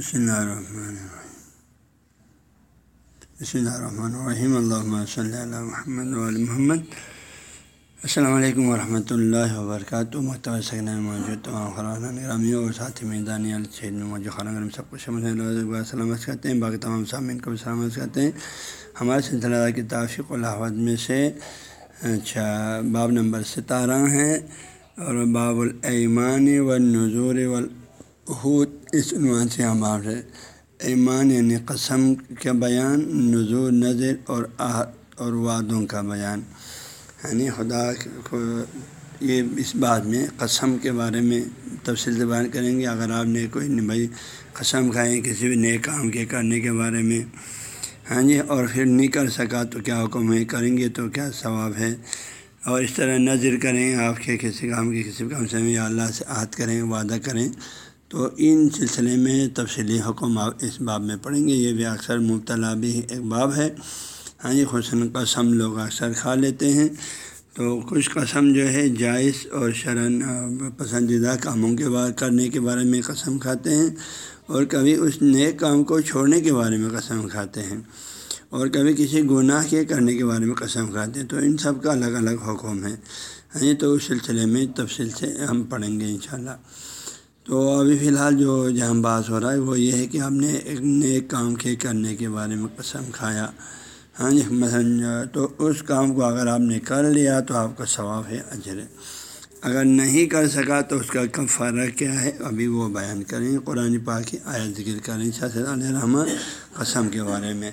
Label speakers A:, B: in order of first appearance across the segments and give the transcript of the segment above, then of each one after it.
A: بسم اللہ الرحمن الرحیم بسم اللہ الرحمن الرحیم اللہ صلی اللہ محمد علیہ محمد السلام علیکم ورحمۃ اللہ وبرکاتہ محتوى سکن موجود تمام خران گرامی اور ساتھی میدانی الشید میں موجود خران سب کو سمجھ سلامت کرتے ہیں باقی تمام سامعین کو بھی سلامت کرتے ہیں ہمارے سلسلہ کی تافق الحمد میں سے اچھا باب نمبر ستارہ ہیں اور باب الایمان و نظور وحود اس عنوان سے ہم آپ سے ایمان یعنی قسم کا بیان نظور نظر اور آہد اور وعدوں کا بیان۔ یعنی خدا کو یہ اس بات میں قسم کے بارے میں تفصیل سے بیان کریں گے۔ اگر آپ نے کوئی بھائی قسم کھائیں کسی بھی نئے کام کے کرنے کے بارے میں ہاں جی اور پھر نہیں کر سکا تو کیا حکم ہے؟ کریں گے تو کیا ثواب ہے؟ اور اس طرح نظر کریں، آپ کے کسی کام کے کسی کام سے یا اللہ سے عہد کریں، وعدہ کریں۔ تو ان سلسلے میں تفصیلی حکم اس باب میں پڑھیں گے۔ یہ بھی اکثر مبتلا بھی ایک باب ہے۔ ہاں جی حسن قسم لوگ اکثر کھا لیتے ہیں۔ تو کچھ قسم جو ہے، جائز اور شرن پسندیدہ کاموں کے بارے کرنے کے بارے میں قسم کھاتے ہیں۔ اور کبھی اس نئے کام کو چھوڑنے کے بارے میں قسم کھاتے ہیں۔ اور کبھی کسی گناہ کے کرنے کے بارے میں قسم کھاتے ہیں۔ تو ان سب کا الگ الگ حکم ہے۔ ہاں جی، تو اس سلسلے میں تفصیل سے ہم پڑھیں گے انشاءاللہ۔ تو ابھی فی الحال جو جہاں بات ہو رہا ہے وہ یہ ہے کہ ہم نے ایک نئے کام کے کرنے کے بارے میں قسم کھایا۔ ہاں جی مثلاً تو اس کام کو اگر آپ نے کر لیا تو آپ کا ثواب ہے اجر۔ اگر نہیں کر سکا تو اس کا کب فرق کیا ہے؟ ابھی وہ بیان کریں، قرآن پاک کی آیا ذکر کریں شاہ علیہ رحمٰن قسم کے بارے میں۔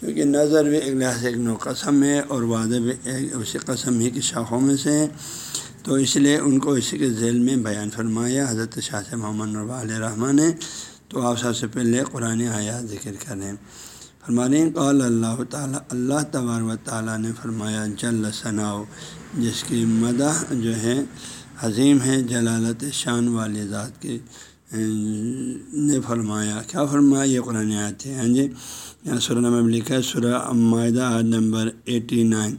A: کیونکہ نظر بھی ایک لحاظ ایک نو قسم ہے اور وعدہ بھی ایک اسی قسم ہی کی شاخوں میں سے تو اس لیے ان کو اسی کے ذیل میں بیان فرمایا، حضرت شاہ سے محمد نربا علیہ رحمٰن نے۔ تو آپ سب سے پہلے قرآن آیا ذکر کریں۔ فرمانے قال اللہ تعالیٰ، اللہ تبار و تعالیٰ نے فرمایا، جل ثناؤ جس کی مدح جو ہے، عظیم ہے، جلالت شان والی ذات کی، نے فرمایا۔ کیا فرمایا یہ قرآن آیات ہے؟ ہاں جی یہاں سورہ نمبر لکھا ہے، سورہ معاہدہ نمبر ایٹی نائن۔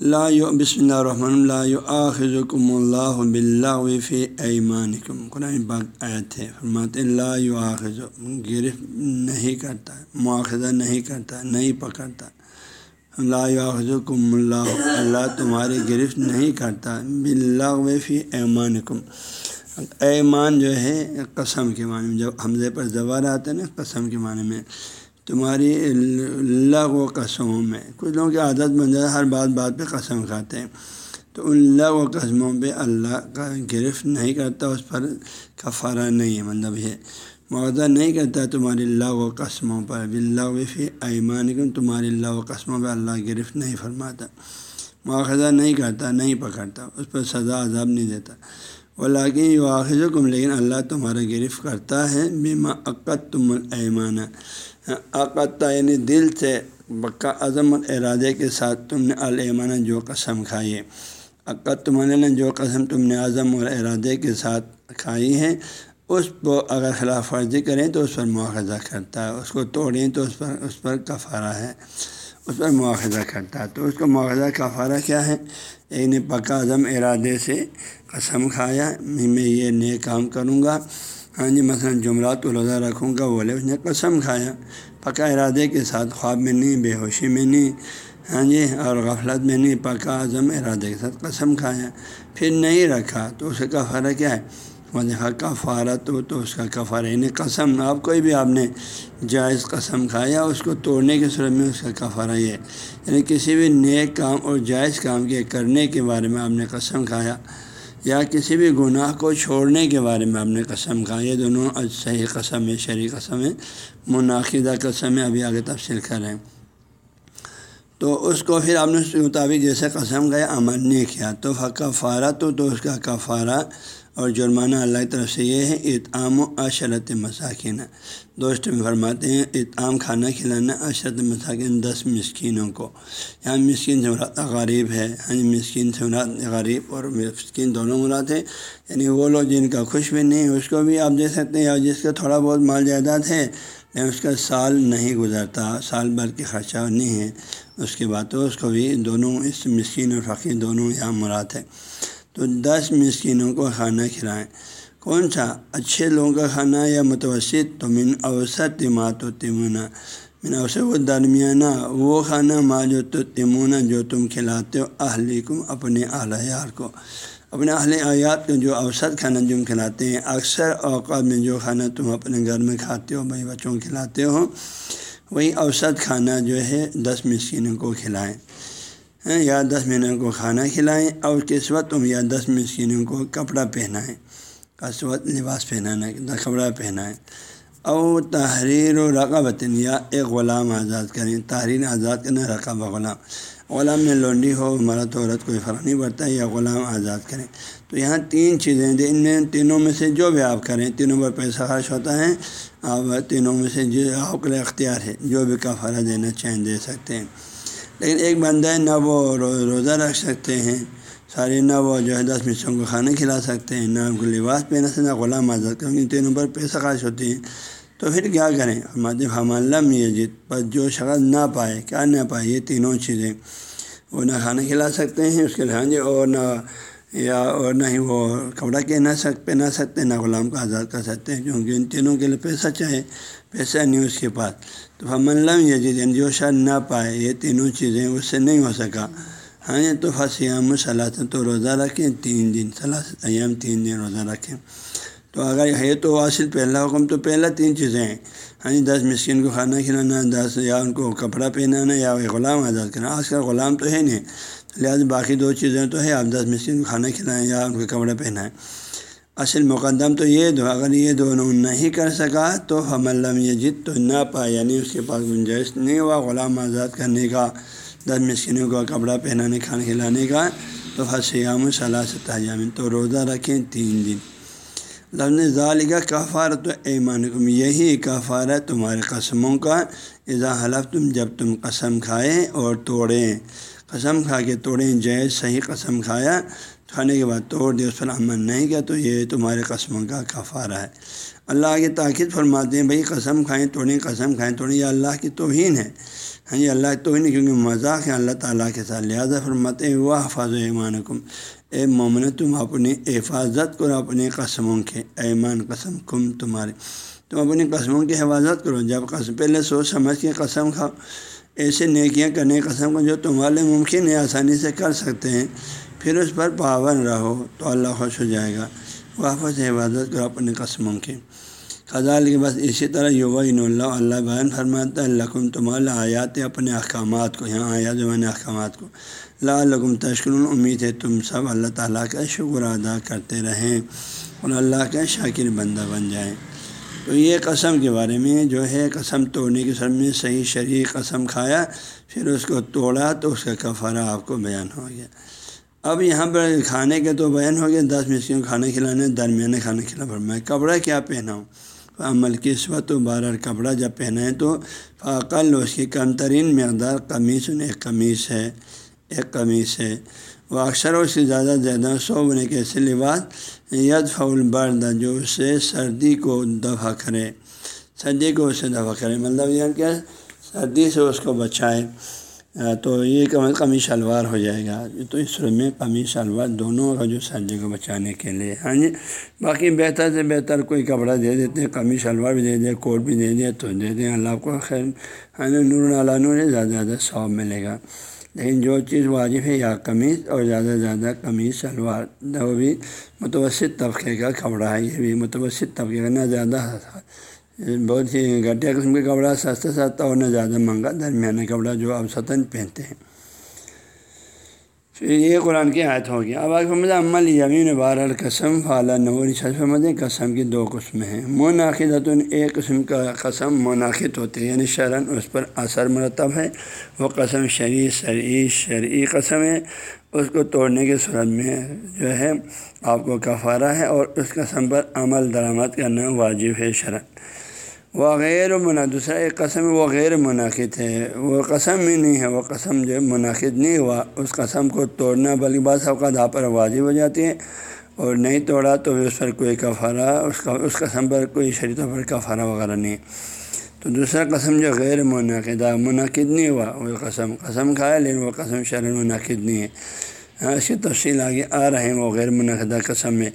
A: لا بسم اللہ الرحمن اللہ آخم اللہ بلّہ فی ایمانکم قرآن پاک آیت ہے فرماتے لا آخذ گرفت نہیں کرتا مواخذہ نہیں کرتا نہیں پکڑتا لا آخم اللہ اللہ تمہاری گرفت نہیں کرتا بلّہ فی ایمانکم ایمان جو ہے قسم کے معنی میں جب حمزے پر زبر آتے ہیں نا قسم کے معنی میں تمہاری لغ و قسموں میں۔ کچھ لوگوں کی عادت بن جائے ہر بات بات پہ قسم کھاتے ہیں۔ تو ان لغ و قسموں پہ اللہ کا گرفت نہیں کرتا، اس پر کفارہ نہیں ہے۔ مطلب یہ معاوضہ نہیں کرتا تمہاری لغ و قسموں پر۔ بلّہ فی ایمان کم تمہاری لغ و قسموں پہ اللہ گرفت نہیں فرماتا۔ مواخذہ نہیں کرتا، نہیں پکڑتا، اس پر سزا عذاب نہیں دیتا۔ وہ لاکن یہ کم لیکن اللہ تمہارا گرفت کرتا ہے بیما عقت تم الایمانہ عقتہ یعنی دل سے بکا عظم ارادے کے ساتھ تم نے المان جو قسم کھائی ہے۔ عقت تمہارے نے یعنی جو قسم تم نے عظم اور ارادے کے ساتھ کھائی ہے، اس کو اگر خلاف ورزی کریں تو اس پر مواخذہ کرتا ہے۔ اس کو توڑیں تو اس پر اس پر کفارہ ہے، اس پر مواخذہ کرتا ہے۔ تو اس کا مواخذہ کفارہ کیا ہے؟ ایک نے پکا عزم ارادے سے قسم کھایا، میں یہ نئے کام کروں گا۔ ہاں جی مثلاً جمعرات کو رکھوں گا بولے اس نے قسم کھایا۔ پکا ارادے کے ساتھ خواب میں نہیں، بے ہوشی میں نہیں ہاں جی اور غفلت میں نہیں پکا عزم ارادے کے ساتھ قسم کھایا۔ پھر نہیں رکھا تو اس کا فرق کیا ہے؟ وجہ کفارہ تو تو اس کا کفارہ یعنی قسم، آپ کوئی بھی آپ نے جائز قسم کھایا، اس کو توڑنے کے صورت میں اس کا کفارہ یہ یعنی کسی بھی نیک کام اور جائز کام کے کرنے کے بارے میں آپ نے قسم کھایا، یا کسی بھی گناہ کو چھوڑنے کے بارے میں آپ نے قسم کہا یہ دونوں صحیح قسم ہے شرع قسم ہے، منعقدہ قسم ہے، ابھی آگے تفصیل کریں تو اس کو پھر آپ نے اس کے مطابق جیسے قسم گئے عمل نہیں کیا۔ تو کفارہ تو تو اس کا کفارہ اور جرمانہ اللہ کی طرف سے یہ ہے، اطعام و اشرت مساکین۔ دوست میں فرماتے ہیں، اطعام کھانا کھلانا اشرت مساکین، دس مسکینوں کو۔ یہاں مسکین سے مراد غریب ہے ہاں مسکین سے مراد غریب اور مسکین دونوں مراد ہے یعنی وہ لوگ جن کا خوش بھی نہیں، اس کو بھی آپ دے سکتے ہیں۔ یا جس کا تھوڑا بہت مال جائیداد ہے لیکن اس کا سال نہیں گزرتا، سال بھر کے خرچہ نہیں ہے۔ اس کے بعد تو اس کو بھی دونوں اس مسکین اور فقیر دونوں یہاں مراد ہے تو دس مسکینوں کو کھانا کھلائیں۔ کون سا؟ اچھے لوگوں کا کھانا یا متوسط؟ تو من اوسط تمات و تمنا من اوسط و درمیانہ۔ وہ کھانا ماں جو تو تمونا جو تم کھلاتے ہو۔ اہلیکم، اپنے اعلیار کو۔ اپنے اہل آیات کو جو اوسط کھانا جو کھلاتے ہیں۔ اکثر اوقات میں جو کھانا تم اپنے گھر میں کھاتے ہو، بھائی بچوں کو کھلاتے ہو، وہی اوسط کھانا جو ہے دس مسکینوں کو کھلائیں۔ یا دس مہینوں کو کھانا کھلائیں اور قسمت یا دس مسکینوں کو کپڑا پہنائیں قسمت لباس پہنانا کپڑا پہنائیں۔ او تحریر و رقبت، یا ایک غلام آزاد کریں، تحریر آزاد کرنا رقب غلام۔ غلام میں لونڈی ہو، مرد عورت کوئی فرق نہیں پڑتا، یا غلام آزاد کریں۔ تو یہاں تین چیزیں ہیں، ان میں تینوں میں سے جو بھی آپ کریں، تینوں پر پیسہ خرچ ہوتا ہے آپ تینوں میں سے جو آپ کے اختیار ہے، جو بھی کفارہ دینا چاہیں دے سکتے ہیں۔ لیکن ایک بندہ ہے، نہ وہ روزہ رکھ سکتے ہیں سارے نہ وہ جو ہے دس مچھوں کو کھانا کھلا سکتے ہیں، نہ ان کو لباس پہنا سکتے، نہ غلام آزاد کریں ان تینوں پر پیسہ خرچ ہوتی ہیں۔ تو پھر کیا کریں؟ ہمارے ہم یہ جت پر جو شخص نہ پائے، کیا نہ پائے، یہ تینوں چیزیں۔ وہ نہ کھانا کھلا سکتے ہیں، اس کے ہاں جی اور نہ، یا، اور نہ ہی وہ کپڑا کہنا سک پہنا سکتے، نہ غلام کو آزاد کر سکتے ہیں، کیونکہ ان تینوں کے لیے پیسہ چاہے، پیسہ نہیں اس کے پاس۔ تو ہم یہ چیز جو شاید نہ پائے یہ تینوں چیزیں اس سے نہیں ہو سکا۔ ہاں تو فصیام صلاح تو روزہ رکھیں، تین دن صلاح ایام تین دن روزہ رکھیں۔ تو اگر ہے تو اصل پہلا حکم تو پہلا تین چیزیں ہیں۔ ہاں جی دس مسکین کو کھانا کھلانا، دس یا ان کو کپڑا پہنانا یا غلام آزاد کرنا۔ آج کل غلام تو ہے نہیں، لہٰذا باقی دو چیزیں تو ہے۔ آپ دس مسکین کو کھانا کھلائیں یا ان کو کپڑا پہنائیں۔ اصل مقدم تو یہ دو اگر یہ دونوں نہیں کر سکا تو ہم اللہ یہ جت تو نہ پائے یعنی اس کے پاس گنجائش نہیں ہوا، غلام آزاد کرنے کا، دس مسکینوں کو کپڑا پہنانے کھانا کھلانے کا، تو حسیام و صلاح سے تاجام تو روزہ رکھیں تین دن۔ لفظ ظال کا کفار تو ایمان یہی کفار ہے تمہارے قسموں کا، اذا حلف تم جب تم قسم کھائیں اور توڑیں۔ قسم کھا کے توڑیں جیز صحیح قسم کھایا کھانے کے بعد توڑ دے اس پر عمل نہیں کیا، تو یہ تمہارے قسموں کا کفارہ ہے۔ اللہ کی تاکید فرماتے ہیں، بھائی قسم کھائیں، توڑیں، قسم کھائیں، توڑیں، یہ اللہ کی توہین ہے۔ ہاں جی اللہ توہین کیونکہ مذاق ہے۔ اللہ تعالیٰ کے ساتھ لہٰذا فرماتے ہیں وہ حفاظ ایمان کم اے مومن تم اپنی حفاظت کرو اپنے قسموں کے ایمان، قسم کم تمہارے۔ تم اپنی قسموں کی حفاظت کرو۔ جب قسم، پہلے سوچ سمجھ کے قسم کھاؤ۔ ایسے نیکیاں کرنے، قسم کو جو تمہارے ممکن ہے، آسانی سے کر سکتے ہیں۔ پھر اس پر پابند رہو تو اللہ خوش ہو جائے گا۔ واپس حفاظت کرو اپنے قسموں کی۔ خزال کے بس اسی طرح یوبا اللہ اللہ بیان فرماتا ہے، لکم تمہارا آیات اپنے احکامات کو، یہاں آیا زمانے احکامات کو۔ لا لکم تشکر امید ہے تم سب اللہ تعالیٰ کا شکر ادا کرتے رہیں اور اللہ کا شاکر بندہ بن جائیں۔ تو یہ قسم کے بارے میں جو ہے، قسم توڑنے کے سر میں صحیح شریک قسم کھایا، پھر اس کو توڑا تو اس کا کفارہ آپ کو بیان ہو گیا۔ اب یہاں پر کھانے کے تو بیان ہو گیا دس مسکین کھانا کھلانے درمیانے کھانا کھلا پر میں کپڑا کیا پہناؤں؟ عمل قسمت و بارہ کپڑا جب پہنائیں تو فعقل اس کی کم ترین مقدار قمیص، ایک قمیص ہے، ایک قمیص ہے۔ وہ اکثر اس سے زیادہ زیادہ سو بنے کے ایسے لباس ید فول برد جو اسے سردی کو دفع کرے۔ سردی کو اسے دفع کرے مطلب یہ کیا سردی سے اس کو بچائے۔ تو یہ کمی شلوار ہو جائے گا، تو اس روم میں کمی شلوار دونوں کا جو سردی کو بچانے کے لیے ہاں جی؟ باقی بہتر سے بہتر کوئی کپڑا دے دیتے ہیں کمی شلوار بھی دے دیں کوٹ بھی دے دیں تو دے دیں۔ اللہ کو خیر۔ ہاں جی، نور اللہ نور زیادہ سے زیادہ ثواب ملے گا۔ لیکن جو چیز واجب ہے، یا قمیض اور زیادہ سے زیادہ قمیض شلوار، وہ بھی متوسط طبقے کا کپڑا ہے، یہ بھی متوسط طبقے کا، نہ زیادہ بہت ہی گھٹیا قسم کا کپڑا سستا سستا اور نہ زیادہ مہنگا، درمیانہ کپڑا جو آپ ستن پہنتے ہیں۔ پھر یہ قرآن کی آیت ہو گیا۔ اب آج عمل یمین بار القسم فعلیٰ نور شفمد قسم کی دو قسمیں ہیں۔ منعقد ایک قسم کا قسم منعقد ہوتے ہیں یعنی شرن اس پر اثر مرتب ہے۔ وہ قسم شرعی شرعی شرعی قسم ہے۔ اس کو توڑنے کی صورت میں جو ہے، آپ کو کفارہ ہے اور اس قسم پر عمل، درآمد کرنا واجب ہے شرن وہ غیر منا دوسرا ایک قسم وہ غیر منعقد ہے۔ وہ قسم ہی نہیں ہے، وہ قسم جو منعقد نہیں ہوا، اس قسم کو توڑنا بلکہ بعض اوقات آپ پر واضح ہو جاتی ہے۔ اور نہیں توڑا تو اس پر کوئی کفارہ، اس کا، اس قسم پر کوئی شریطوں پر کفارہ وغیرہ نہیں۔ تو دوسرا قسم جو غیر منعقدہ، منعقد نہیں ہوا، وہ قسم قسم کھایا لیکن وہ قسم شرح منعقد نہیں ہے۔ ہاں، اس کی تفصیل آگے آ رہے ہیں وہ غیر منعقدہ قسم میں۔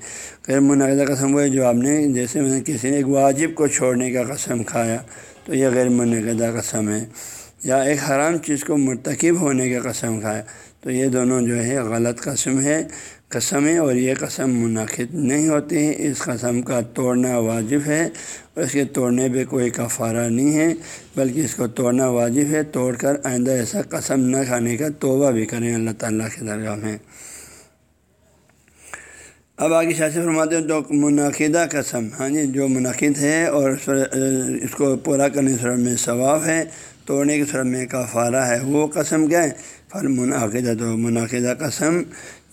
A: غیر منعقدہ قسم وہ جو آپ نے جیسے میں نے کسی نے ایک واجب کو چھوڑنے کا قسم کھایا، تو یہ غیر منعقدہ قسم ہے۔ یا ایک حرام چیز کو مرتکب ہونے کا قسم کھایا۔ تو یہ دونوں جو ہے غلط قسم ہے قسم ہے اور یہ قسم منعقد نہیں ہوتی ہے اس قسم کا توڑنا واجب ہے۔ اور اس کے توڑنے پہ کوئی کفارہ نہیں ہے، بلکہ اس کو توڑنا واجب ہے۔ توڑ کر آئندہ ایسا قسم نہ کھانے کا توبہ بھی کریں۔ اللہ تعالیٰ کے درگاہ میں۔ اب آگے شاہ فرماتے ہیں تو منعقدہ قسم۔ ہاں جی جو منعقد ہے اور اس کو پورا کرنے صورت میں ثواب ہے، توڑنے کی صورت میں کفارہ ہے۔ وہ قسم کیا ہے؟ فل منعقدہ تو منعقدہ قسم،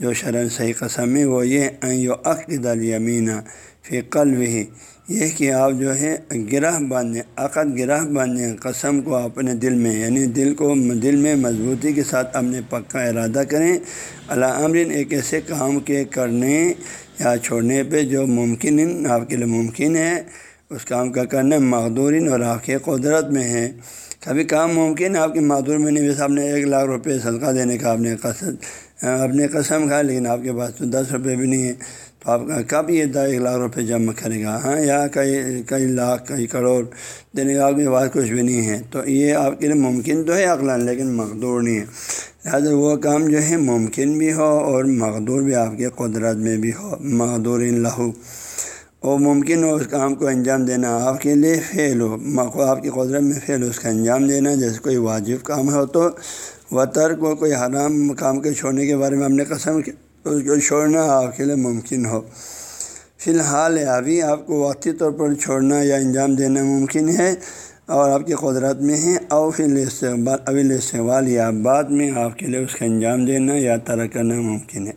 A: جو شرح صحیح قسم ہے، وہ یہ عقد الیمینہ فی قلب ہی یہ کہ آپ جو ہے گرہ باندھیں عقد گرہ باندھیں قسم کو اپنے دل میں یعنی دل کو دل میں مضبوطی کے ساتھ اپنے پکا ارادہ کریں۔ اللہ عمرین ایک ایسے کام کے کرنے یا چھوڑنے پہ جو ممکن، آپ کے لیے ممکن ہے۔ اس کام کا کرنا مقدورین اور آپ کے قدرت میں ہے کبھی کام ممکن ہے، آپ کے معدور میں نہیں ویسے آپ نے ایک لاکھ روپے صدقہ دینے کا آپ نے قصد اپنے قسم کھا، لیکن آپ کے پاس تو دس روپے بھی نہیں ہے تو آپ کب یہ ایک لاکھ روپے جمع کرے گا؟ ہاں یا کئی کئی لاکھ، کئی کروڑ دینے کا آپ کے پاس کچھ بھی نہیں ہے۔ تو یہ آپ کے لیے ممکن تو ہے اقلان لیکن مقدور نہیں ہے۔ لہٰذا وہ کام جو ہے ممکن بھی ہو اور مقدور بھی آپ کے قدرت میں بھی ہو۔ مقدور لہو۔ وہ ممکن ہو اس کام کو انجام دینا، آپ کے لیے فیل ہو آپ کی قدرت میں فیل ہو، اس کا انجام دینا جیسے کوئی واجب کام ہو تو وطر کو کوئی حرام کام کے چھوڑنے کے بارے میں ہم نے قسم کی، اس کو چھوڑنا آپ کے لیے ممکن ہو۔ فی الحال ابھی آپ کو وقتی طور پر چھوڑنا یا انجام دینا ممکن ہے اور آپ کی قدرت میں ہے۔ اور پھر استقبال ابھی استقبال یا بعد میں آپ کے لیے اس کا انجام دینا یا ترک کرنا ممکن ہے۔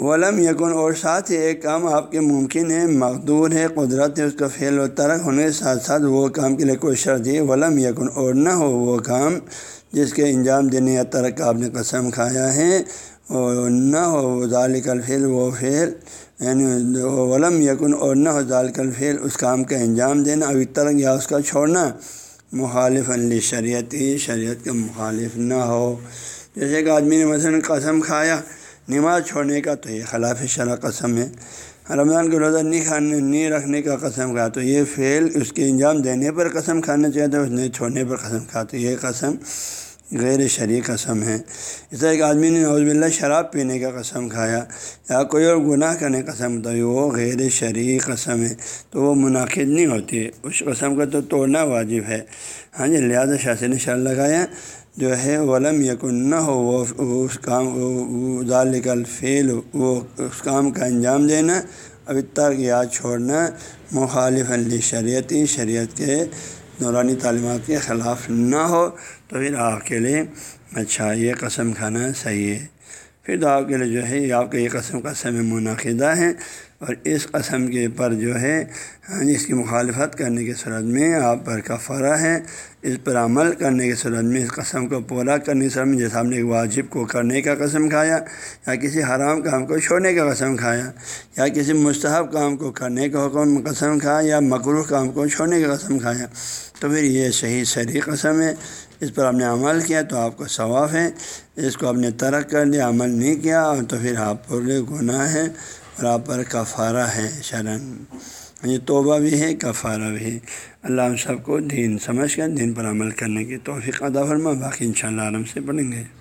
A: ولم یکن اور ساتھ ہی ایک کام آپ کے ممکن ہے، مقدور ہے، قدرت ہے، اس کا فعل و ترک ہونے کے ساتھ ساتھ وہ کام کے لیے کوئی شرط ہے ولم یکن اور نہ ہو وہ کام جس کے انجام دینے یا ترک آپ نے قسم کھایا ہے، اور نہ ہو ذالک الفعل وہ فعل یعنی ولم یکن اور نہ ہو ذالک الفعل اس کام کا انجام دینا، ابھی ترک یا اس کا چھوڑنا، مخالف علی شریعتی شریعت کا مخالف نہ ہو۔ جیسے کہ آدمی نے مثلاً قسم کھایا نماز چھوڑنے کا تو یہ خلاف شرح قسم ہے۔ رمضان کے روزہ نہیں کھانے، نہیں رکھنے کا قسم کھا تو یہ فعل اس کے انجام دینے پر قسم کھانا چاہیے اس نے چھوڑنے پر قسم کھا، تو یہ قسم غیر شرع قسم ہے۔ اس طرح ایک آدمی نے نوز باللہ شراب پینے کا قسم کھایا، یا کوئی اور گناہ کرنے کا قسم تو وہ غیر شرعی قسم ہے، تو وہ منعقد نہیں ہوتی۔ اس قسم کا تو توڑنا واجب ہے۔ ہاں جی لہٰذا شاثر نے شر لگایا۔ جو ہے، ولم یقن نہ ہو، وہ اس کام ذالک الفیل وہ اس کام کا انجام دینا ابھی تک یا چھوڑنا مخالف علی شریعتی شریعت کے نورانی تعلیمات کے خلاف نہ ہو۔ تو پھر آپ کے لیے اچھا یہ قسم کھانا صحیح ہے۔ پھر تو آپ کے لیے جو ہے، یہ آپ کا یہ قسم قسم منعقدہ ہے۔ اور اس قسم کے پر جو ہے ہاں جی، اس کی مخالفت کرنے کی صورت میں آپ پر کفارہ ہے۔ اس پر عمل کرنے کی صورت میں، اس قسم کو پورا کرنے کی صورت میں، جیسے ہم نے ایک واجب کو کرنے کا قسم کھایا، یا کسی حرام کام کو چھوڑنے کا قسم کھایا، یا کسی مستحب کام کو کرنے کا حکم قسم کھایا، یا مقروف کام کو چھوڑنے کا قسم کھایا، تو پھر یہ صحیح سری قسم ہے۔ اس پر آپ نے عمل کیا تو آپ کو ثواف ہے۔ اس کو آپ نے ترک کر دیا، عمل نہیں کیا، تو پھر آپ پر گناہ ہے۔ پراپر کفارہ ہے شرن۔ یہ توبہ بھی ہے، کفارہ بھی ہے۔ اللہ ہم سب کو دین سمجھ کر، دین پر عمل کرنے کی توفیق ادا فرما۔ باقی انشاءاللہ شاء آرام سے پڑھیں گے۔